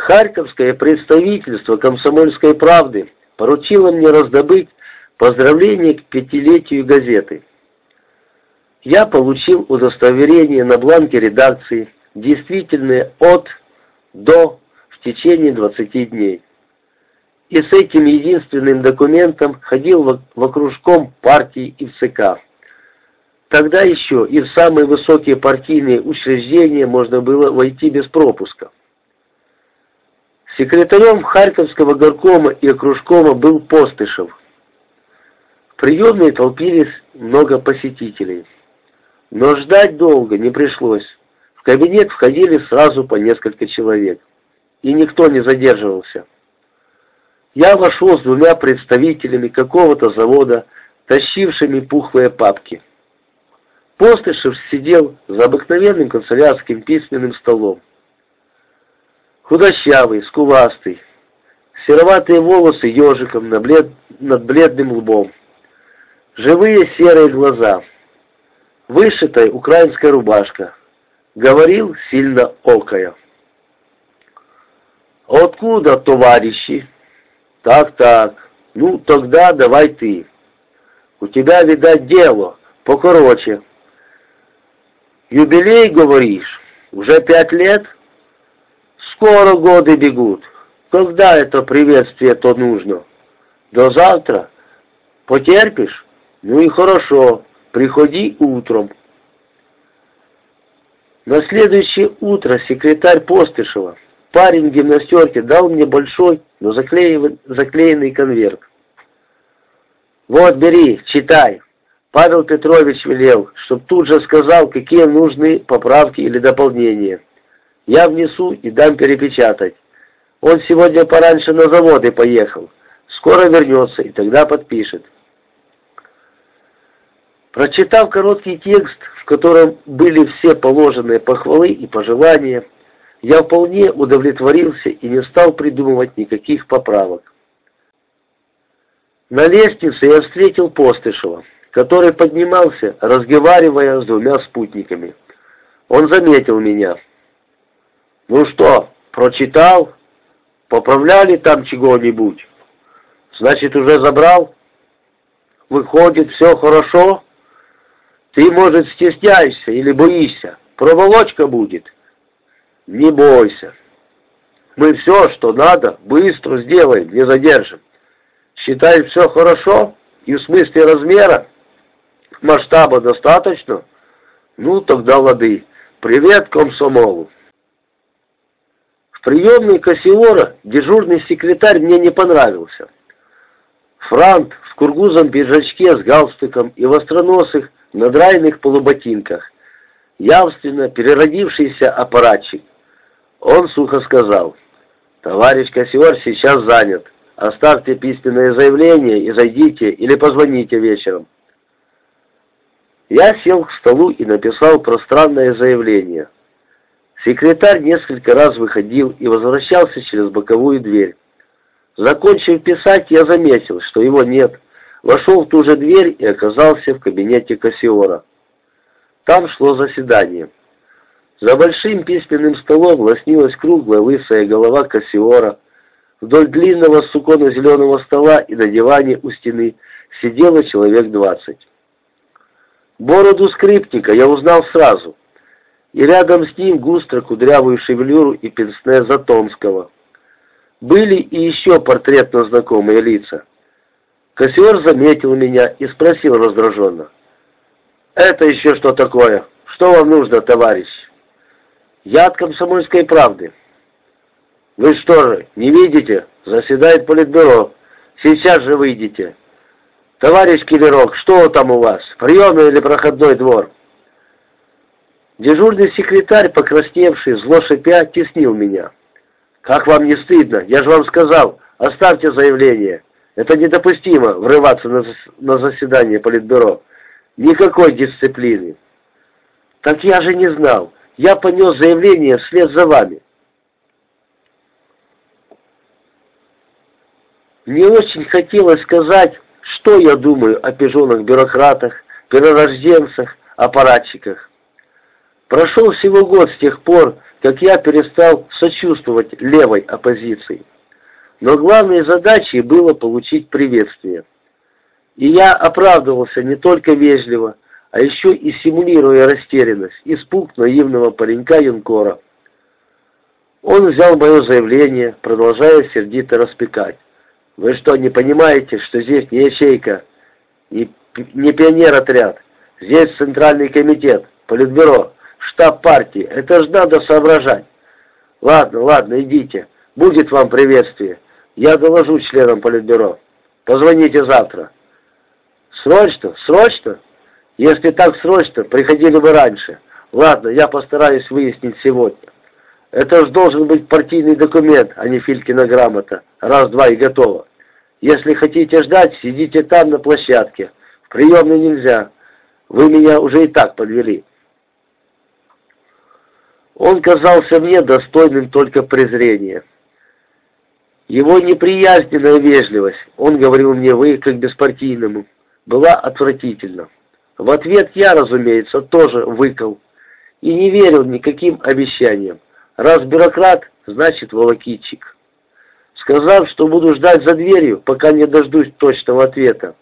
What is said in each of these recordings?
Харьковское представительство комсомольской правды поручило мне раздобыть поздравление к пятилетию газеты. Я получил удостоверение на бланке редакции, действительное от до в течение 20 дней. И с этим единственным документом ходил в окружком партии и в ЦК. Тогда еще и в самые высокие партийные учреждения можно было войти без пропуска. Секретарем Харьковского горкома и окружкома был Постышев. В приемной толпились много посетителей. Но ждать долго не пришлось. В кабинет входили сразу по несколько человек. И никто не задерживался. Я вошел с двумя представителями какого-то завода, тащившими пухлые папки. Постышев сидел за обыкновенным канцелярским письменным столом. Худощавый, скуластый, сероватые волосы ежиком на блед... над бледным лбом, живые серые глаза, вышитая украинская рубашка. Говорил сильно окая. «Откуда, товарищи?» «Так-так, ну тогда давай ты. У тебя, видать, дело покороче». Юбилей, говоришь? Уже пять лет? Скоро годы бегут. Когда это приветствие-то нужно? До завтра? Потерпишь? Ну и хорошо. Приходи утром. На следующее утро секретарь Постышева, парень в дал мне большой, но заклеенный конверт. Вот, бери, читай. Павел Петрович велел, чтоб тут же сказал, какие нужны поправки или дополнения. Я внесу и дам перепечатать. Он сегодня пораньше на заводы поехал. Скоро вернется и тогда подпишет. Прочитав короткий текст, в котором были все положенные похвалы и пожелания, я вполне удовлетворился и не стал придумывать никаких поправок. На лестнице я встретил Постышева который поднимался, разговаривая с двумя спутниками. Он заметил меня. «Ну что, прочитал? Поправляли там чего-нибудь? Значит, уже забрал? Выходит, все хорошо? Ты, может, стесняешься или боишься? Проволочка будет?» «Не бойся. Мы все, что надо, быстро сделаем, не задержим. Считай, все хорошо и в смысле размера?» масштаба достаточно? Ну, тогда лады. Привет комсомолу. В приемной Кассиора дежурный секретарь мне не понравился. Франт в кургузом пиджачке с галстуком и в остроносых, надрайных полуботинках. Явственно переродившийся аппаратчик. Он сухо сказал, «Товарищ Кассиор сейчас занят. Оставьте письменное заявление и зайдите или позвоните вечером». Я сел к столу и написал пространное заявление. Секретарь несколько раз выходил и возвращался через боковую дверь. Закончив писать, я заметил, что его нет. Вошел в ту же дверь и оказался в кабинете Кассиора. Там шло заседание. За большим письменным столом лоснилась круглая лысая голова Кассиора. Вдоль длинного суконно-зеленого стола и на диване у стены сидело человек двадцать. Бороду скрипника я узнал сразу, и рядом с ним густро кудрявую шевелюру и пенсне Затонского. Были и еще портретно знакомые лица. Кассиор заметил меня и спросил раздраженно. «Это еще что такое? Что вам нужно, товарищ?» «Я от комсомольской правды». «Вы что же, не видите? Заседает политбюро. Сейчас же выйдете». «Товарищ Киллерок, что там у вас? Приемный или проходной двор?» Дежурный секретарь, покрасневший, зло шипя, теснил меня. «Как вам не стыдно? Я же вам сказал, оставьте заявление. Это недопустимо, врываться на, на заседание Политбюро. Никакой дисциплины». «Так я же не знал. Я понес заявление вслед за вами». Мне очень хотелось сказать что я думаю о пижонах-бюрократах, перерожденцах, аппаратчиках? Прошел всего год с тех пор, как я перестал сочувствовать левой оппозиции. Но главной задачей было получить приветствие. И я оправдывался не только вежливо, а еще и симулируя растерянность, испуг наивного паренька Юнкора. Он взял мое заявление, продолжая сердито распекать. «Вы что, не понимаете, что здесь не ячейка, не, не пионер-отряд? Здесь Центральный комитет, Политбюро, штаб партии. Это ж надо соображать. Ладно, ладно, идите. Будет вам приветствие. Я доложу членам Политбюро. Позвоните завтра». «Срочно? Срочно?» Если так срочно, приходили бы раньше. Ладно, я постараюсь выяснить сегодня. Это ж должен быть партийный документ, а не Филькина грамота. Раз-два и готово. Если хотите ждать, сидите там на площадке. В приемной нельзя. Вы меня уже и так подвели. Он казался мне достойным только презрения. Его неприязненная вежливость, он говорил мне «вы» как беспартийному, была отвратительна. В ответ я, разумеется, тоже выкал и не верил никаким обещаниям. Раз бюрократ, значит волокитчик. Сказав, что буду ждать за дверью, пока не дождусь точного ответа,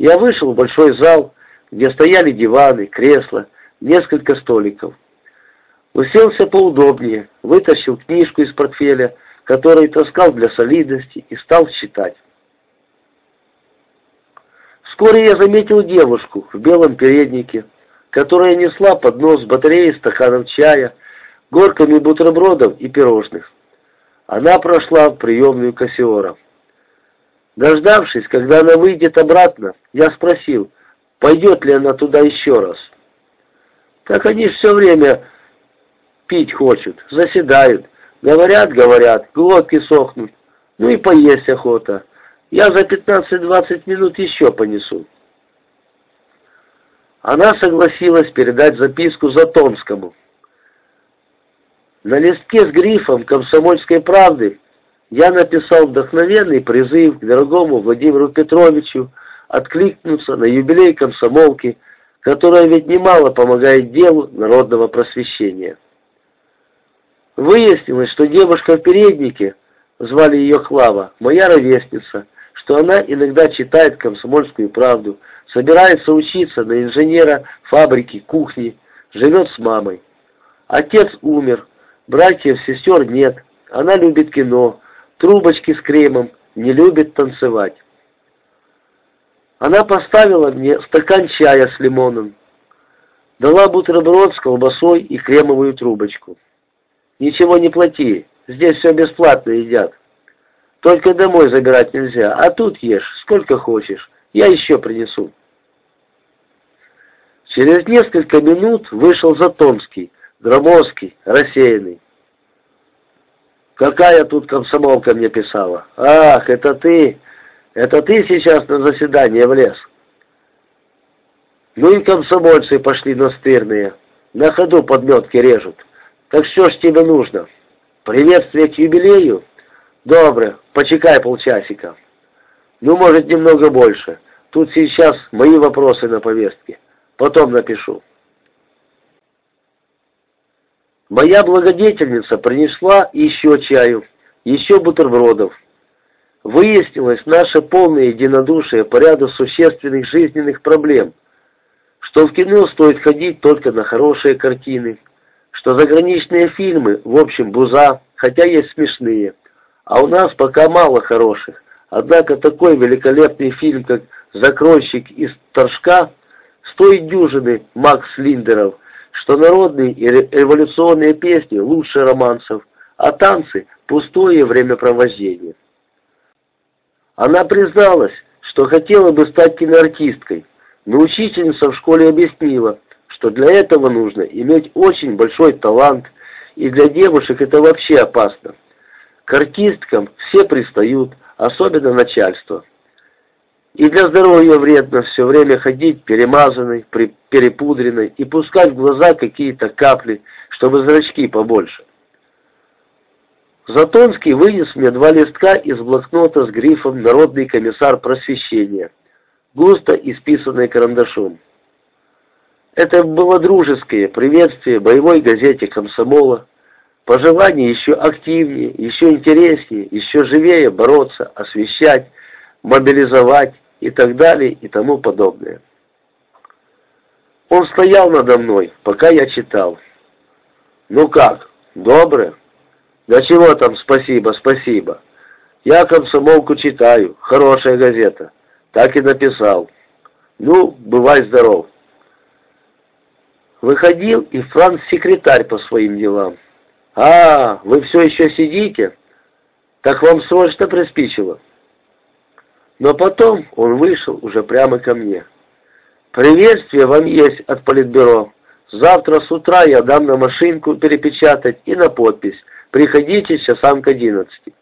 я вышел в большой зал, где стояли диваны, кресла, несколько столиков. Уселся поудобнее, вытащил книжку из портфеля, который таскал для солидности, и стал читать. Вскоре я заметил девушку в белом переднике, которая несла поднос с батареей стаканов чая, горками бутербродов и пирожных. Она прошла в приемную Кассиора. Дождавшись, когда она выйдет обратно, я спросил, пойдет ли она туда еще раз. Так они все время пить хочут, заседают, говорят, говорят, глотки сохнут, ну и поесть охота. Я за 15-20 минут еще понесу. Она согласилась передать записку Затонскому. На листке с грифом «Комсомольской правды» я написал вдохновенный призыв к дорогому Владимиру Петровичу откликнуться на юбилей комсомолки, которая ведь немало помогает делу народного просвещения. Выяснилось, что девушка в переднике, звали ее Клава, моя ровесница, что она иногда читает комсомольскую правду, собирается учиться на инженера фабрики, кухни, живет с мамой. Отец умер, братьев, сестер нет, она любит кино, трубочки с кремом, не любит танцевать. Она поставила мне стакан чая с лимоном, дала бутерброд с колбасой и кремовую трубочку. Ничего не плати, здесь все бесплатно едят. Только домой забирать нельзя, а тут ешь, сколько хочешь. Я еще принесу. Через несколько минут вышел Затомский, громоздкий, рассеянный. «Какая тут комсомолка мне писала? Ах, это ты! Это ты сейчас на заседание влез!» Ну и комсомольцы пошли настырные. На ходу подметки режут. Так что ж тебе нужно? Приветствие к юбилею? Добре, почекай полчасика. Ну, может, немного больше. Тут сейчас мои вопросы на повестке. Потом напишу. Моя благодетельница принесла еще чаю, еще бутербродов. Выяснилось наше полное единодушие по ряду существенных жизненных проблем, что в кино стоит ходить только на хорошие картины, что заграничные фильмы, в общем, буза, хотя есть смешные – а у нас пока мало хороших. Однако такой великолепный фильм, как «Закройщик из Торжка», стоит дюжины Макс Линдеров, что народные и революционные песни лучше романсов, а танцы – пустое времяпровождение. Она призналась, что хотела бы стать киноартисткой, но учительница в школе объяснила, что для этого нужно иметь очень большой талант, и для девушек это вообще опасно. К артисткам все пристают, особенно начальство. И для здоровья вредно все время ходить перемазанной, перепудренной и пускать в глаза какие-то капли, чтобы зрачки побольше. Затонский вынес мне два листка из блокнота с грифом «Народный комиссар просвещения», густо исписанные карандашом. Это было дружеское приветствие боевой газете «Комсомола», пожелание еще активнее, еще интереснее, еще живее бороться, освещать, мобилизовать и так далее и тому подобное. Он стоял надо мной, пока я читал. «Ну как, доброе?» «Да чего там спасибо, спасибо. Я комсомолку читаю, хорошая газета. Так и написал. Ну, бывай здоров». Выходил и Франц-секретарь по своим делам. «А, вы все еще сидите? Так вам срочно приспичило». Но потом он вышел уже прямо ко мне. «Приветствие вам есть от Политбюро. Завтра с утра я дам на машинку перепечатать и на подпись. Приходите часам к одиннадцати».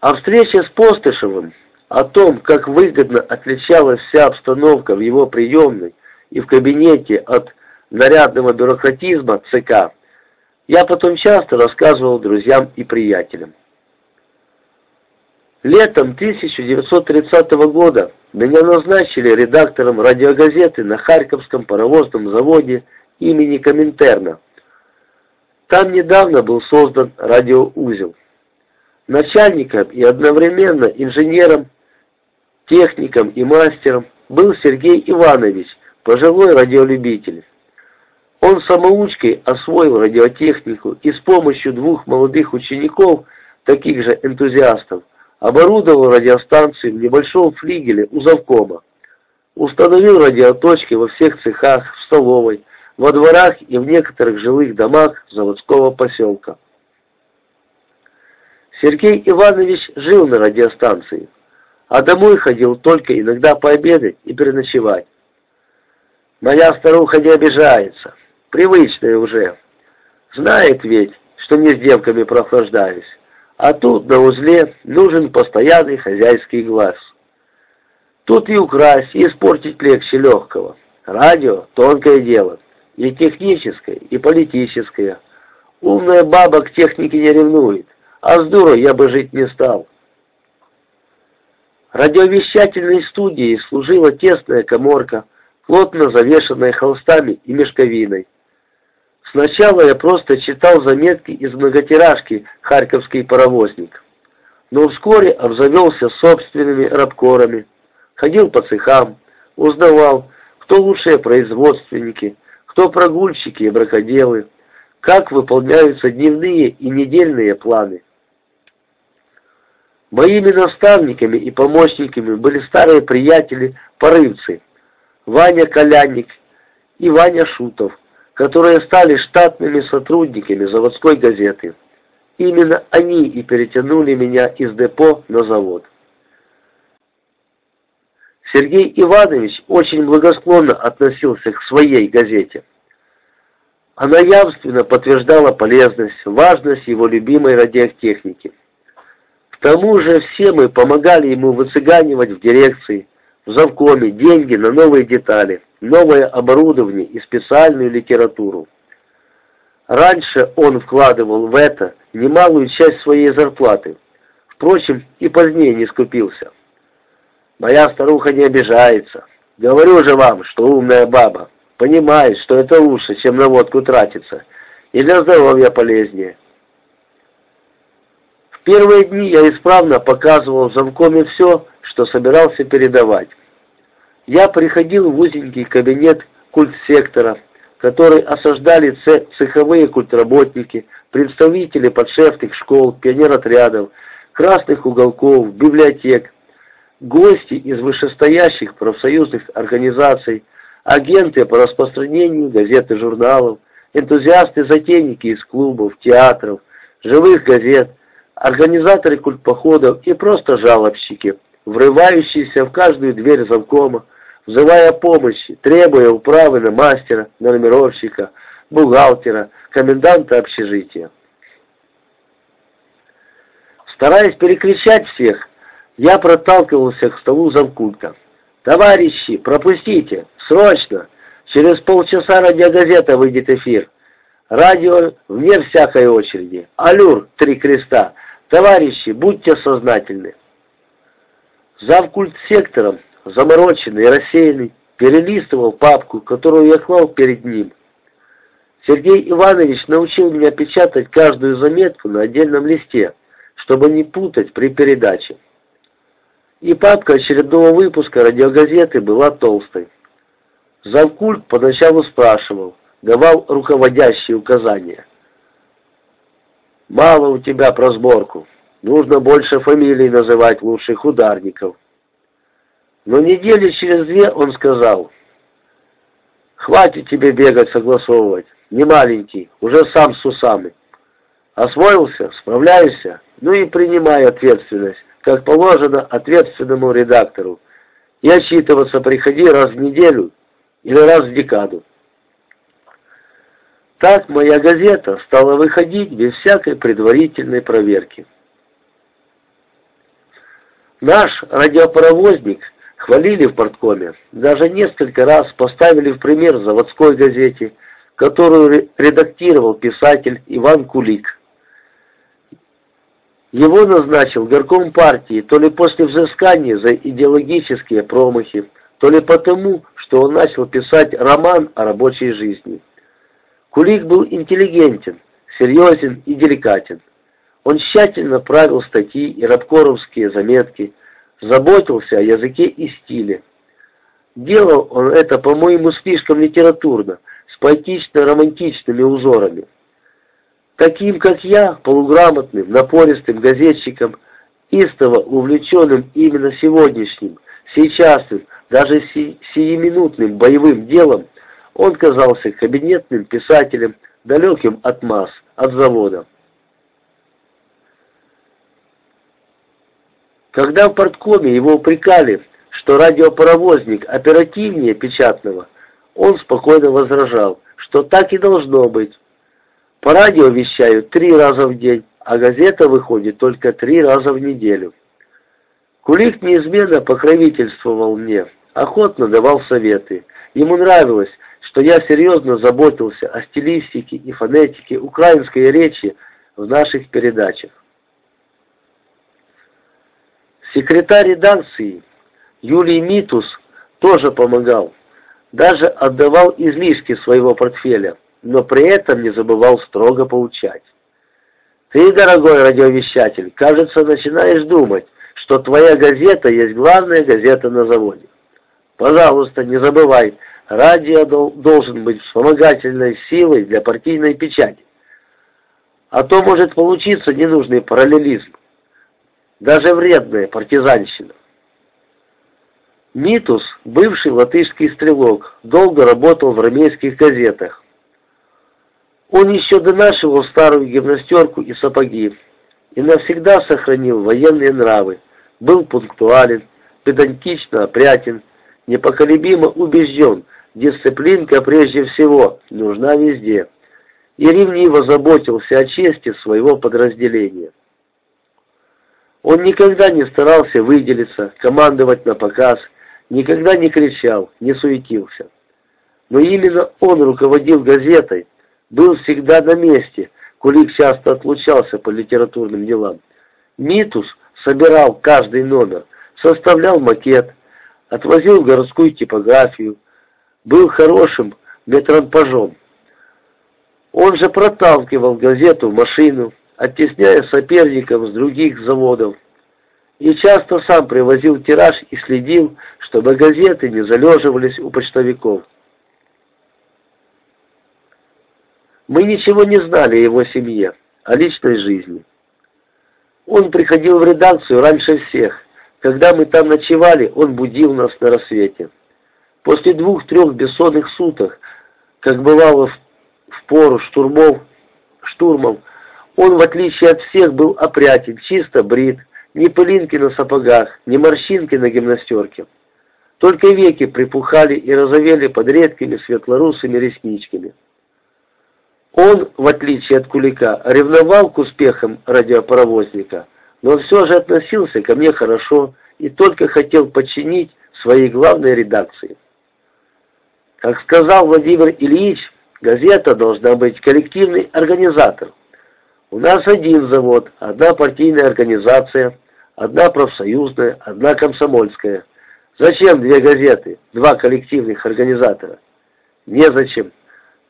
О встрече с Постышевым, о том, как выгодно отличалась вся обстановка в его приемной и в кабинете от нарядного бюрократизма ЦК, я потом часто рассказывал друзьям и приятелям. Летом 1930 года меня назначили редактором радиогазеты на Харьковском паровозном заводе имени Коминтерна. Там недавно был создан радиоузел. Начальником и одновременно инженером, техником и мастером был Сергей Иванович, пожилой радиолюбитель. Он самоучкой освоил радиотехнику и с помощью двух молодых учеников, таких же энтузиастов, оборудовал радиостанцию в небольшом флигеле у завкома, установил радиоточки во всех цехах, в столовой, во дворах и в некоторых жилых домах заводского поселка. Сергей Иванович жил на радиостанции, а домой ходил только иногда пообедать и переночевать. Моя старуха не обижается, привычная уже. Знает ведь, что не с девками прохлаждаюсь. А тут на узле нужен постоянный хозяйский глаз. Тут и украсть, и испортить легче легкого. Радио — тонкое дело. И техническое, и политическое. Умная баба к технике не ревнует, а с дурой я бы жить не стал. Радиовещательной студией служила тесная коморка, плотно завешенная холстами и мешковиной. Сначала я просто читал заметки из многотиражки «Харьковский паровозник», но вскоре обзавелся собственными рабкорами, ходил по цехам, узнавал, кто лучшие производственники, кто прогульщики и бракоделы, как выполняются дневные и недельные планы. Моими наставниками и помощниками были старые приятели-порывцы Ваня Колянник и Ваня Шутов, которые стали штатными сотрудниками заводской газеты. Именно они и перетянули меня из депо на завод. Сергей Иванович очень благосклонно относился к своей газете. Она явственно подтверждала полезность, важность его любимой радиотехники. К тому же все мы помогали ему выцыганивать в дирекции, завкоме деньги на новые детали, новое оборудование и специальную литературу. Раньше он вкладывал в это немалую часть своей зарплаты, впрочем, и позднее не скупился. Моя старуха не обижается. Говорю же вам, что умная баба. Понимает, что это лучше, чем на водку тратиться, и для здоровья полезнее. В первые дни я исправно показывал замкоме все, что собирался передавать. Я приходил в узенький кабинет культсектора, который осаждали цеховые культработники, представители подшефных школ, пионеротрядов, красных уголков, библиотек, гости из вышестоящих профсоюзных организаций, агенты по распространению газет и журналов, энтузиасты-затейники из клубов, театров, живых газет, организаторы культпоходов и просто жалобщики – врывающийся в каждую дверь замкома, взывая помощи, требуя управы на мастера, на номеровщика, бухгалтера, коменданта общежития. Стараясь перекричать всех, я проталкивался к столу замкульта. «Товарищи, пропустите! Срочно! Через полчаса радиогазета выйдет эфир. Радио вне всякой очереди. Алюр, три креста. Товарищи, будьте сознательны!» Завкульт сектором, замороченный рассеянный, перелистывал папку, которую я клал перед ним. Сергей Иванович научил меня печатать каждую заметку на отдельном листе, чтобы не путать при передаче. И папка очередного выпуска радиогазеты была толстой. Завкульт поначалу спрашивал, давал руководящие указания. «Мало у тебя про сборку. Нужно больше фамилий называть лучших ударников». Но недели через две он сказал, «Хватит тебе бегать, согласовывать. Не маленький, уже сам с усами. Освоился, справляешься, ну и принимай ответственность, как положено ответственному редактору. И отчитываться приходи раз в неделю или раз в декаду. Так моя газета стала выходить без всякой предварительной проверки. Наш радиопаровозник хвалили в порткоме, даже несколько раз поставили в пример заводской газете, которую редактировал писатель Иван Кулик. Его назначил горком партии то ли после взыскания за идеологические промахи, то ли потому, что он начал писать роман о рабочей жизни. Кулик был интеллигентен, серьезен и деликатен. Он тщательно правил статьи и рабкоровские заметки, заботился о языке и стиле. Делал он это, по-моему, слишком литературно, с поэтично-романтичными узорами. Таким, как я, полуграмотным, напористым газетчиком, истово увлеченным именно сегодняшним, сейчасным, даже си сиюминутным боевым делом, он казался кабинетным писателем, далеким от масс, от завода. Когда в порткоме его упрекали, что радиопаровозник оперативнее печатного, он спокойно возражал, что так и должно быть. По радио вещают три раза в день, а газета выходит только три раза в неделю. Кулик неизменно покровительствовал мне, охотно давал советы. Ему нравилось, что я серьезно заботился о стилистике и фонетике украинской речи в наших передачах. Секретарь редакции Юлий Митус тоже помогал, даже отдавал излишки своего портфеля, но при этом не забывал строго поучать. Ты, дорогой радиовещатель, кажется, начинаешь думать, что твоя газета есть главная газета на заводе. Пожалуйста, не забывай, радио должен быть вспомогательной силой для партийной печати. А то может получиться ненужный параллелизм, даже вредная партизанщина. Митус, бывший латышский стрелок, долго работал в армейских газетах. Он еще донашивал старую гимнастерку и сапоги и навсегда сохранил военные нравы, был пунктуален, педантично опрятен, непоколебимо убежден, дисциплинка прежде всего нужна везде, и ревниво заботился о чести своего подразделения. Он никогда не старался выделиться, командовать на показ, никогда не кричал, не суетился. Но именно он руководил газетой, был всегда на месте, Кулик часто отлучался по литературным делам. Митус собирал каждый номер, составлял макет, отвозил в городскую типографию, был хорошим метронпажом. Он же проталкивал газету в машину, оттесняя соперников с других заводов, и часто сам привозил тираж и следил, чтобы газеты не залеживались у почтовиков. Мы ничего не знали о его семье, о личной жизни. Он приходил в редакцию раньше всех. Когда мы там ночевали, он будил нас на рассвете. После двух-трех бессонных суток, как бывало в, пору штурмов, штурмов, он, в отличие от всех, был опрятен, чисто брит, ни пылинки на сапогах, ни морщинки на гимнастерке. Только веки припухали и розовели под редкими светлорусыми ресничками. Он, в отличие от Кулика, ревновал к успехам радиопаровозника, но все же относился ко мне хорошо и только хотел подчинить своей главной редакции. Как сказал Владимир Ильич, газета должна быть коллективный организатор. У нас один завод, одна партийная организация, одна профсоюзная, одна комсомольская. Зачем две газеты, два коллективных организатора? Незачем.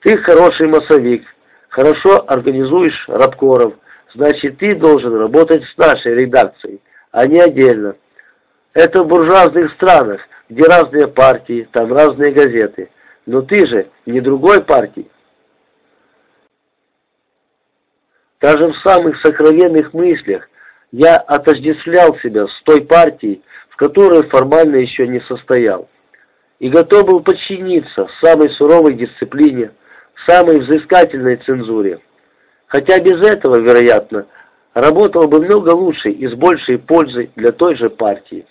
Ты хороший массовик, хорошо организуешь рабкоров, значит, ты должен работать с нашей редакцией, а не отдельно. Это в буржуазных странах, где разные партии, там разные газеты. Но ты же не другой партии. Даже в самых сокровенных мыслях я отождествлял себя с той партией, в которой формально еще не состоял, и готов был подчиниться самой суровой дисциплине, самой взыскательной цензуре. Хотя без этого, вероятно, работал бы много лучше и с большей пользой для той же партии.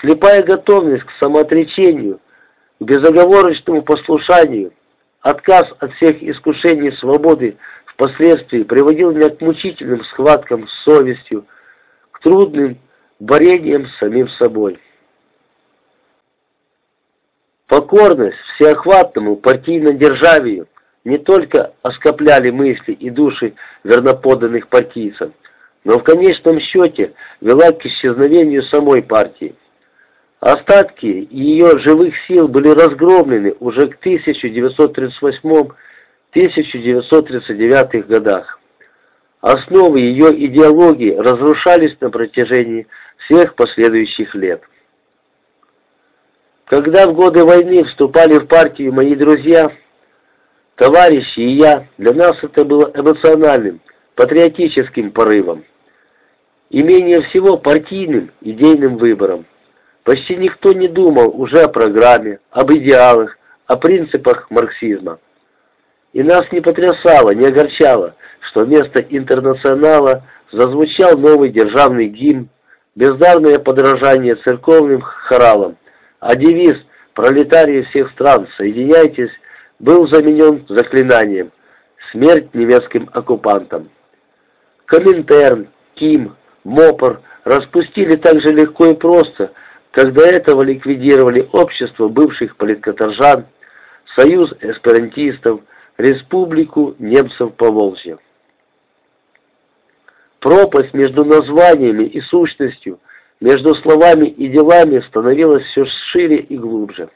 Слепая готовность к самоотречению, к безоговорочному послушанию, отказ от всех искушений свободы впоследствии приводил меня к мучительным схваткам с совестью, к трудным борениям с самим собой. Покорность всеохватному партийно-державию не только оскопляли мысли и души верноподданных партийцев, но в конечном счете вела к исчезновению самой партии. Остатки ее живых сил были разгромлены уже к 1938-1939 годах. Основы ее идеологии разрушались на протяжении всех последующих лет. Когда в годы войны вступали в партию мои друзья, товарищи и я, для нас это было эмоциональным, патриотическим порывом и менее всего партийным идейным выбором. Почти никто не думал уже о программе, об идеалах, о принципах марксизма. И нас не потрясало, не огорчало, что вместо интернационала зазвучал новый державный гимн, бездарное подражание церковным хоралам, а девиз «Пролетарии всех стран, соединяйтесь» был заменен заклинанием «Смерть немецким оккупантам». Коминтерн, Ким, МОПР распустили так же легко и просто, как до этого ликвидировали общество бывших политкоторжан, союз эсперантистов, республику немцев Поволжья. Пропасть между названиями и сущностью – между словами и делами становилось все шире и глубже.